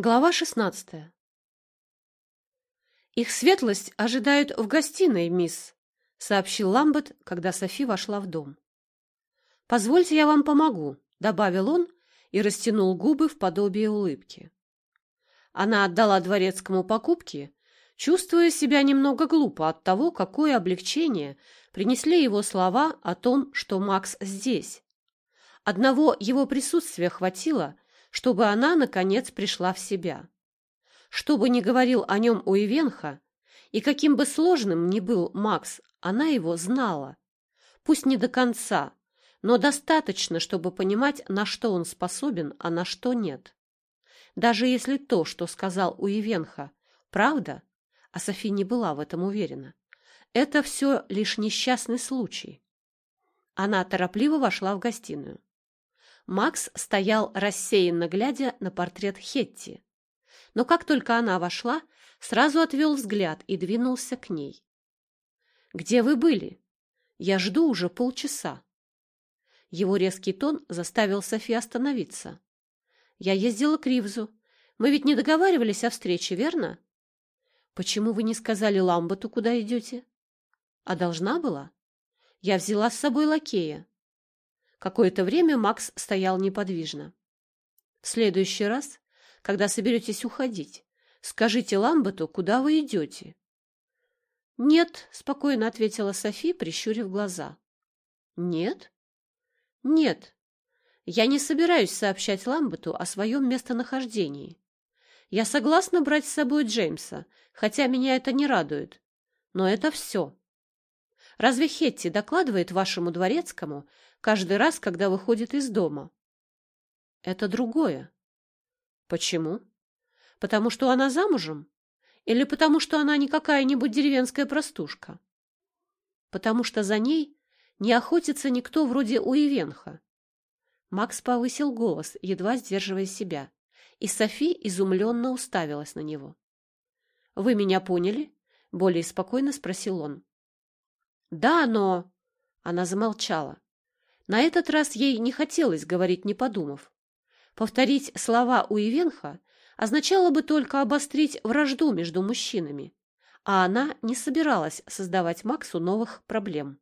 Глава шестнадцатая. «Их светлость ожидают в гостиной, мисс», — сообщил Ламбет, когда Софи вошла в дом. «Позвольте, я вам помогу», — добавил он и растянул губы в подобие улыбки. Она отдала дворецкому покупки, чувствуя себя немного глупо от того, какое облегчение принесли его слова о том, что Макс здесь. Одного его присутствия хватило — чтобы она, наконец, пришла в себя. Что бы ни говорил о нем Уивенха, и каким бы сложным ни был Макс, она его знала. Пусть не до конца, но достаточно, чтобы понимать, на что он способен, а на что нет. Даже если то, что сказал Уивенха, правда, а Софи не была в этом уверена, это все лишь несчастный случай. Она торопливо вошла в гостиную. Макс стоял рассеянно глядя на портрет Хетти. Но как только она вошла, сразу отвел взгляд и двинулся к ней. «Где вы были? Я жду уже полчаса». Его резкий тон заставил Софи остановиться. «Я ездила к Ривзу. Мы ведь не договаривались о встрече, верно?» «Почему вы не сказали Ламботу, куда идете?» «А должна была?» «Я взяла с собой лакея. Какое-то время Макс стоял неподвижно. «В следующий раз, когда соберетесь уходить, скажите Ламбету, куда вы идете». «Нет», — спокойно ответила Софи, прищурив глаза. «Нет?» «Нет. Я не собираюсь сообщать Ламбету о своем местонахождении. Я согласна брать с собой Джеймса, хотя меня это не радует. Но это все. Разве Хетти докладывает вашему дворецкому каждый раз, когда выходит из дома? Это другое. Почему? Потому что она замужем? Или потому что она не какая-нибудь деревенская простушка? Потому что за ней не охотится никто вроде Уивенха. Макс повысил голос, едва сдерживая себя, и Софи изумленно уставилась на него. «Вы меня поняли?» — более спокойно спросил он. «Да, но...» Она замолчала. На этот раз ей не хотелось говорить, не подумав. Повторить слова у Ивенха означало бы только обострить вражду между мужчинами, а она не собиралась создавать Максу новых проблем.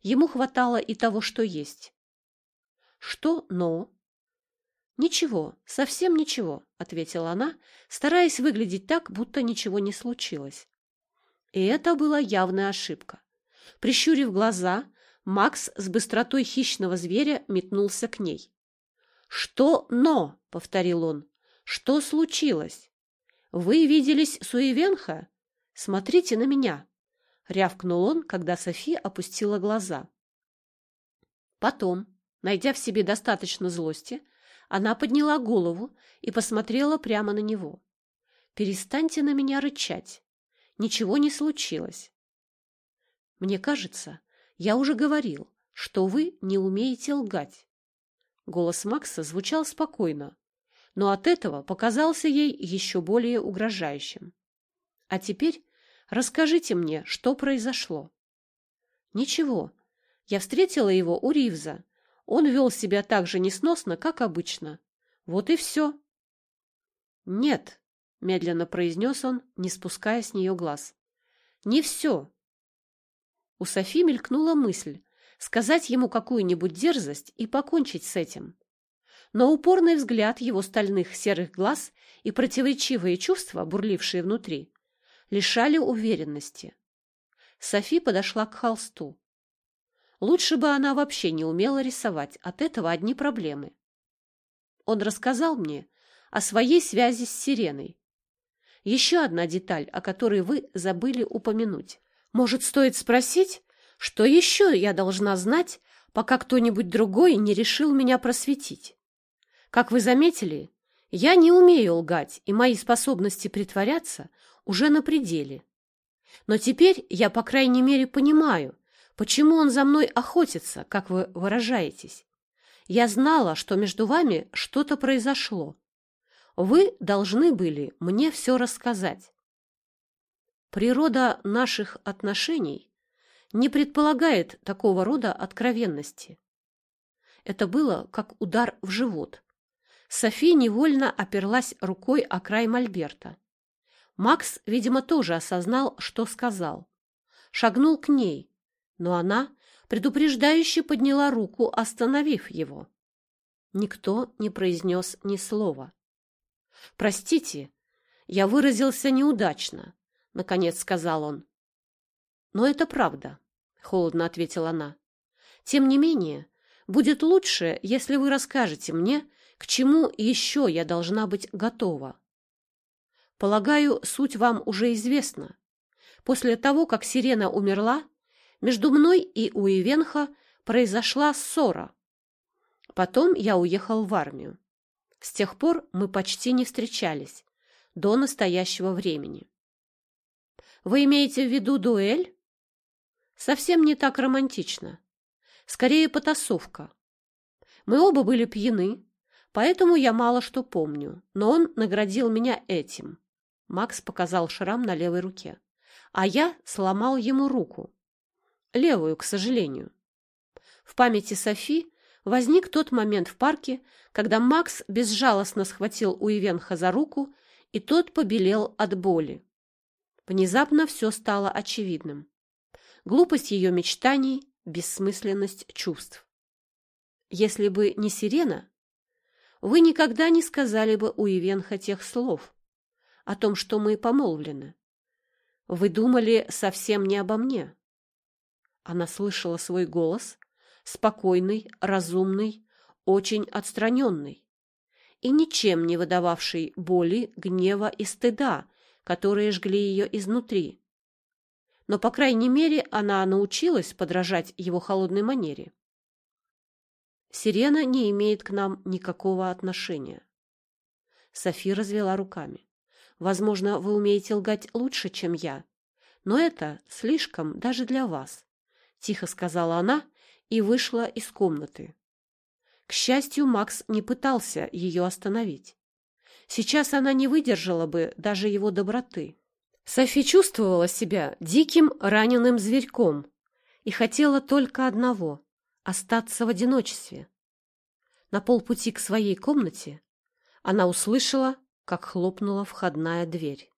Ему хватало и того, что есть. «Что «но»?» «Ничего, совсем ничего», — ответила она, стараясь выглядеть так, будто ничего не случилось. И это была явная ошибка. Прищурив глаза, Макс с быстротой хищного зверя метнулся к ней. «Что «но»?» — повторил он. «Что случилось? Вы виделись с Уивенха? Смотрите на меня!» — рявкнул он, когда Софи опустила глаза. Потом, найдя в себе достаточно злости, она подняла голову и посмотрела прямо на него. «Перестаньте на меня рычать. Ничего не случилось. Мне кажется, я уже говорил, что вы не умеете лгать. Голос Макса звучал спокойно, но от этого показался ей еще более угрожающим. А теперь расскажите мне, что произошло. Ничего. Я встретила его у Ривза. Он вел себя так же несносно, как обычно. Вот и все. Нет, медленно произнес он, не спуская с нее глаз. Не все. У Софи мелькнула мысль сказать ему какую-нибудь дерзость и покончить с этим. Но упорный взгляд его стальных серых глаз и противоречивые чувства, бурлившие внутри, лишали уверенности. Софи подошла к холсту. Лучше бы она вообще не умела рисовать, от этого одни проблемы. Он рассказал мне о своей связи с Сиреной. Еще одна деталь, о которой вы забыли упомянуть. Может, стоит спросить, что еще я должна знать, пока кто-нибудь другой не решил меня просветить? Как вы заметили, я не умею лгать, и мои способности притворяться уже на пределе. Но теперь я, по крайней мере, понимаю, почему он за мной охотится, как вы выражаетесь. Я знала, что между вами что-то произошло. Вы должны были мне все рассказать. Природа наших отношений не предполагает такого рода откровенности. Это было как удар в живот. Софи невольно оперлась рукой о край мольберта. Макс, видимо, тоже осознал, что сказал. Шагнул к ней, но она предупреждающе подняла руку, остановив его. Никто не произнес ни слова. «Простите, я выразился неудачно», — наконец сказал он. «Но это правда», — холодно ответила она. «Тем не менее, будет лучше, если вы расскажете мне, к чему еще я должна быть готова. Полагаю, суть вам уже известна. После того, как Сирена умерла, между мной и Уивенха произошла ссора. Потом я уехал в армию. С тех пор мы почти не встречались, до настоящего времени. Вы имеете в виду дуэль? Совсем не так романтично. Скорее, потасовка. Мы оба были пьяны, поэтому я мало что помню, но он наградил меня этим. Макс показал шрам на левой руке, а я сломал ему руку. Левую, к сожалению. В памяти Софи возник тот момент в парке, когда Макс безжалостно схватил Уивенха за руку, и тот побелел от боли. Внезапно все стало очевидным. Глупость ее мечтаний, бессмысленность чувств. Если бы не сирена, вы никогда не сказали бы у Ивенха тех слов о том, что мы помолвлены. Вы думали совсем не обо мне. Она слышала свой голос, спокойный, разумный, очень отстраненный и ничем не выдававший боли, гнева и стыда, которые жгли ее изнутри. Но, по крайней мере, она научилась подражать его холодной манере. Сирена не имеет к нам никакого отношения. Софи развела руками. Возможно, вы умеете лгать лучше, чем я, но это слишком даже для вас тихо сказала она и вышла из комнаты. К счастью, Макс не пытался ее остановить. Сейчас она не выдержала бы даже его доброты. Софи чувствовала себя диким раненым зверьком и хотела только одного — остаться в одиночестве. На полпути к своей комнате она услышала, как хлопнула входная дверь.